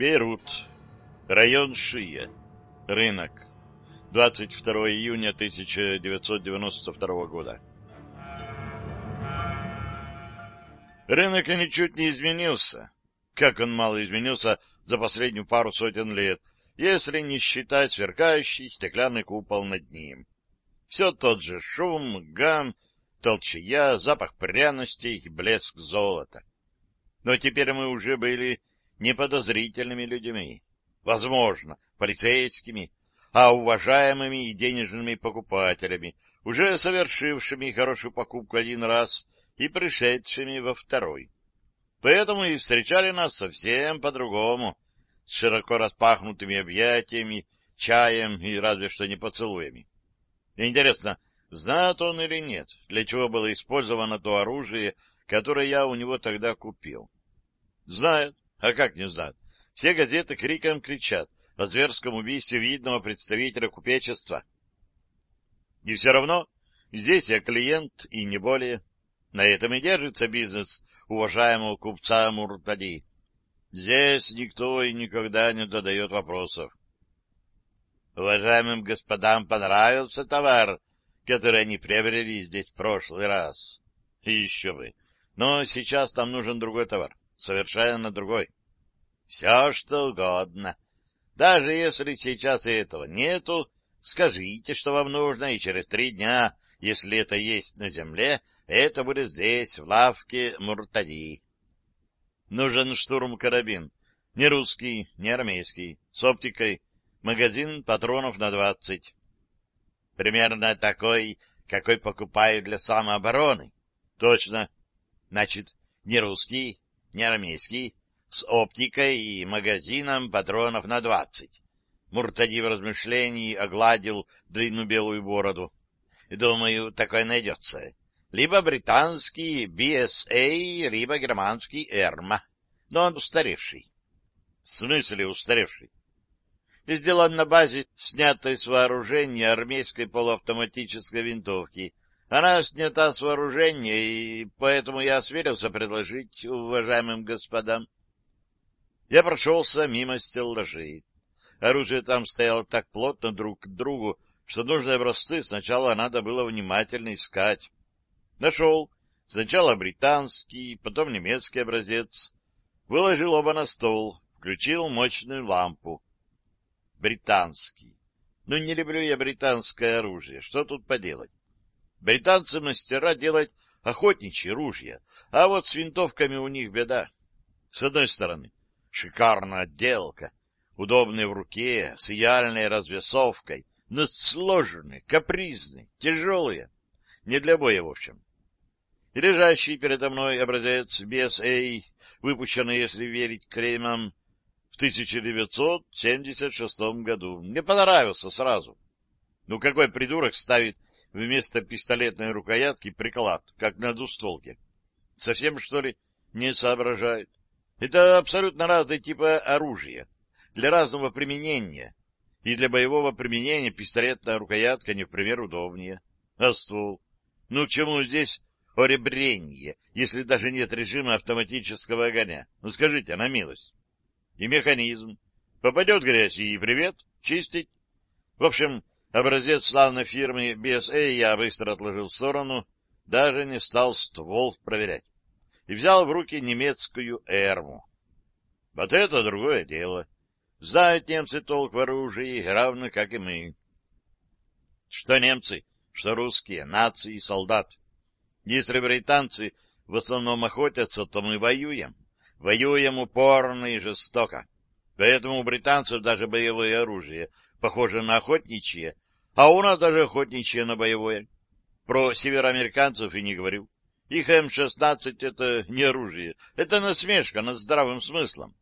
Бейрут. Район Шия. Рынок. 22 июня 1992 года. Рынок ничуть не изменился. Как он мало изменился за последнюю пару сотен лет, если не считать сверкающий стеклянный купол над ним. Все тот же шум, гам, толчая, запах пряностей блеск золота. Но теперь мы уже были неподозрительными людьми, возможно, полицейскими, а уважаемыми и денежными покупателями, уже совершившими хорошую покупку один раз и пришедшими во второй. Поэтому и встречали нас совсем по-другому, с широко распахнутыми объятиями, чаем и разве что не поцелуями. Интересно, знает он или нет, для чего было использовано то оружие, которое я у него тогда купил? Знает, а как не знает? Все газеты криком кричат о зверском убийстве видного представителя купечества. И все равно здесь я клиент и не более. На этом и держится бизнес уважаемого купца Муртади. Здесь никто и никогда не задает вопросов. Уважаемым господам понравился товар, который они приобрели здесь в прошлый раз. Еще бы. Но сейчас там нужен другой товар, совершенно другой. Все, что угодно. Даже если сейчас этого нету, скажите, что вам нужно, и через три дня, если это есть на земле, это будет здесь, в лавке Муртади. Нужен штурм-карабин. Не русский, не армейский. С оптикой. Магазин патронов на двадцать. Примерно такой, какой покупают для самообороны. Точно. Значит, не русский, не армейский, с оптикой и магазином патронов на двадцать. Муртади в размышлении огладил длинную белую бороду. Думаю, такой найдется. Либо британский BSA, либо германский Эрма. Но он устаревший. В смысле устаревший? Сделан на базе снятой с вооружения армейской полуавтоматической винтовки. Она снята с вооружения, и поэтому я осмелился предложить уважаемым господам. Я прошелся мимо стеллажей. Оружие там стояло так плотно друг к другу, что нужные образцы сначала надо было внимательно искать. Нашел сначала британский, потом немецкий образец. Выложил оба на стол, включил мощную лампу. Британский. Ну, не люблю я британское оружие. Что тут поделать? Британцы мастера делать охотничьи ружья, а вот с винтовками у них беда. С одной стороны, шикарная отделка, удобные в руке, с идеальной развесовкой, но сложные, капризные, тяжелые. Не для боя, в общем и лежащий передо мной образец BSA, выпущенный, если верить кремам, в 1976 году. Мне понравился сразу. Ну, какой придурок ставит вместо пистолетной рукоятки приклад, как на двустволке? Совсем, что ли, не соображает? Это абсолютно разные типы оружия, для разного применения. И для боевого применения пистолетная рукоятка не в пример удобнее. А ствол? Ну, к чему здесь оребренье, если даже нет режима автоматического огня. Ну, скажите, на милость. И механизм. Попадет грязь и привет, чистить. В общем, образец славной фирмы BSA я быстро отложил в сторону, даже не стал ствол проверять. И взял в руки немецкую эрму. Вот это другое дело. Знают немцы толк в оружии, равно как и мы. Что немцы, что русские, нации и солдаты. Если британцы в основном охотятся, то мы воюем. Воюем упорно и жестоко. Поэтому у британцев даже боевое оружие похоже на охотничье, а у нас даже охотничье на боевое. Про североамериканцев и не говорю. Их М-16 — это не оружие, это насмешка над здравым смыслом.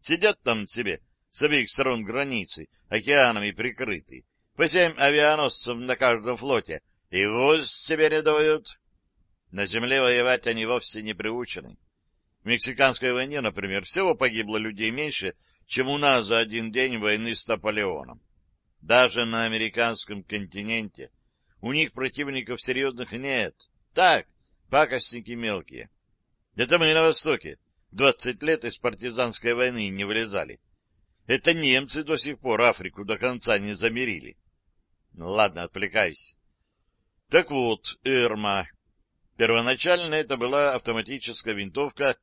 Сидят там себе с обеих сторон границы, океанами прикрыты, по семь авианосцев на каждом флоте, и воз себе не дают. На земле воевать они вовсе не приучены. В Мексиканской войне, например, всего погибло людей меньше, чем у нас за один день войны с Наполеоном. Даже на американском континенте у них противников серьезных нет. Так, пакостники мелкие. Это мы на Востоке. Двадцать лет из партизанской войны не вылезали. Это немцы до сих пор Африку до конца не замерили. Ну, ладно, отвлекайся. Так вот, Эрма. Первоначально это была автоматическая винтовка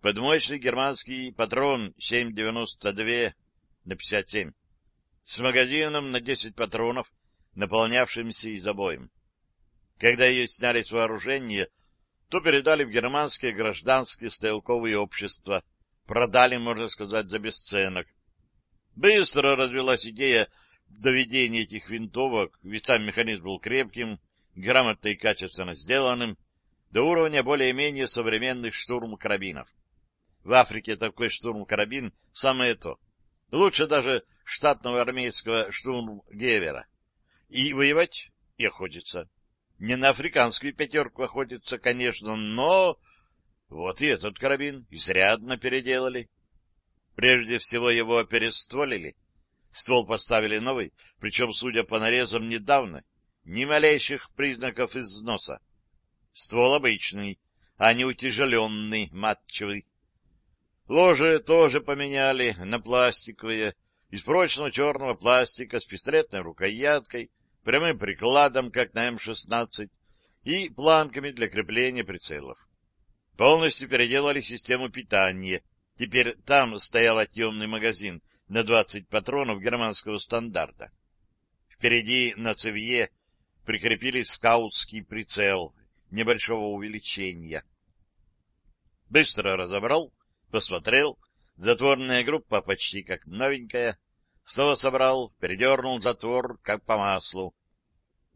под мощный германский патрон 7,92 на 57 с магазином на 10 патронов, наполнявшимся из обоим. Когда ее сняли с вооружения, то передали в германские гражданские стрелковые общества, продали, можно сказать, за бесценок. Быстро развелась идея доведения этих винтовок, ведь сам механизм был крепким, грамотно и качественно сделанным, до уровня более-менее современных штурм-карабинов. В Африке такой штурм-карабин — самое то. Лучше даже штатного армейского штурм-гевера. И воевать, и охотиться. Не на африканскую пятерку охотиться, конечно, но... Вот и этот карабин изрядно переделали. Прежде всего его перестволили. Ствол поставили новый, причем, судя по нарезам, недавно. Ни малейших признаков износа. Ствол обычный, а не утяжеленный, матчевый. Ложе тоже поменяли на пластиковые, из прочного черного пластика с пистолетной рукояткой, прямым прикладом, как на М-16, и планками для крепления прицелов. Полностью переделали систему питания. Теперь там стоял отъемный магазин на 20 патронов германского стандарта. Впереди на цевье прикрепили скаутский прицел небольшого увеличения. Быстро разобрал, посмотрел, затворная группа почти как новенькая, снова собрал, передернул затвор, как по маслу.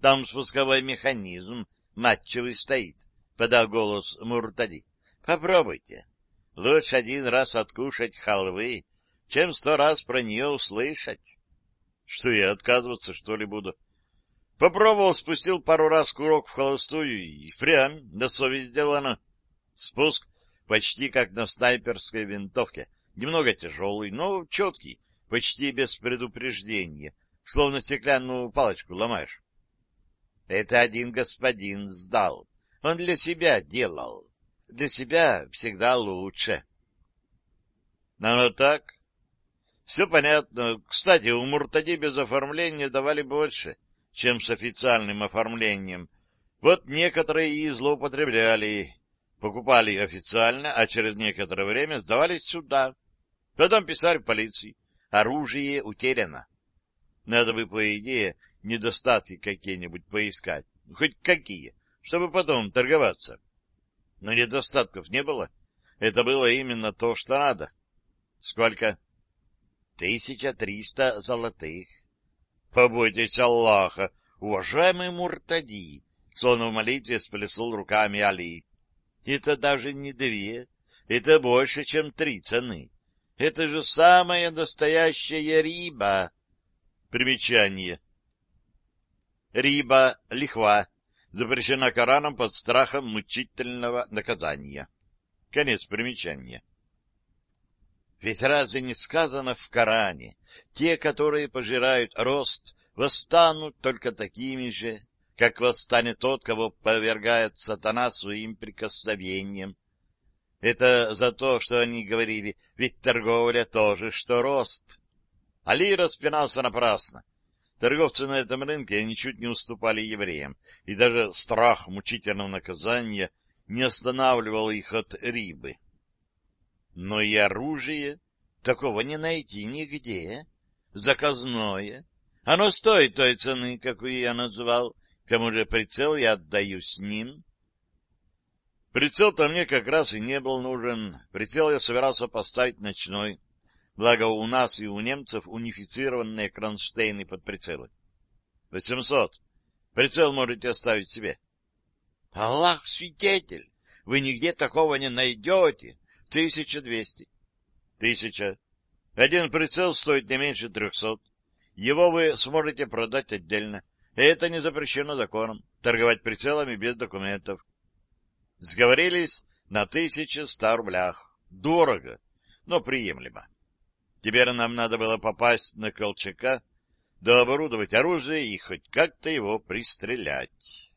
Там спусковой механизм матчевый стоит, подал голос Муртади. Попробуйте. Лучше один раз откушать халвы, чем сто раз про нее услышать. Что я отказываться, что ли, буду? Попробовал, спустил пару раз курок в холостую, и прям на совесть сделано. Спуск почти как на снайперской винтовке, немного тяжелый, но четкий, почти без предупреждения, словно стеклянную палочку ломаешь. Это один господин сдал. Он для себя делал. Для себя всегда лучше. Ну, так. Все понятно. Кстати, у Муртади без оформления давали больше, чем с официальным оформлением. Вот некоторые и злоупотребляли. Покупали официально, а через некоторое время сдавались сюда. Потом писали в полиции. Оружие утеряно. Надо бы, по идее, недостатки какие-нибудь поискать. Хоть какие, чтобы потом торговаться. Но недостатков не было. Это было именно то, что надо. Сколько? Тысяча триста золотых. Побойтесь Аллаха, уважаемый Муртади, словно в молитве сплеснул руками Али. Это даже не две, это больше, чем три цены. Это же самая настоящая риба. Примечание. Риба, лихва, запрещена Кораном под страхом мучительного наказания. Конец примечания. Ведь разве не сказано в Коране, те, которые пожирают рост, восстанут только такими же, как восстанет тот, кого повергает сатана своим прикосновением. Это за то, что они говорили, ведь торговля тоже, что рост. Али распинался напрасно. Торговцы на этом рынке ничуть не уступали евреям, и даже страх мучительного наказания не останавливал их от рибы. Но и оружие такого не найти нигде. Заказное. Оно стоит той цены, какую я назвал. К тому же прицел я отдаю с ним. Прицел-то мне как раз и не был нужен. Прицел я собирался поставить ночной. Благо у нас и у немцев унифицированные кронштейны под прицелы. Восемьсот. Прицел можете оставить себе. Аллах свидетель! Вы нигде такого не найдете. Тысяча двести. Тысяча. Один прицел стоит не меньше трехсот. Его вы сможете продать отдельно. Это не запрещено законом. Торговать прицелами без документов. Сговорились на тысяча ста рублях. Дорого, но приемлемо. Теперь нам надо было попасть на Колчака, дооборудовать оружие и хоть как-то его пристрелять.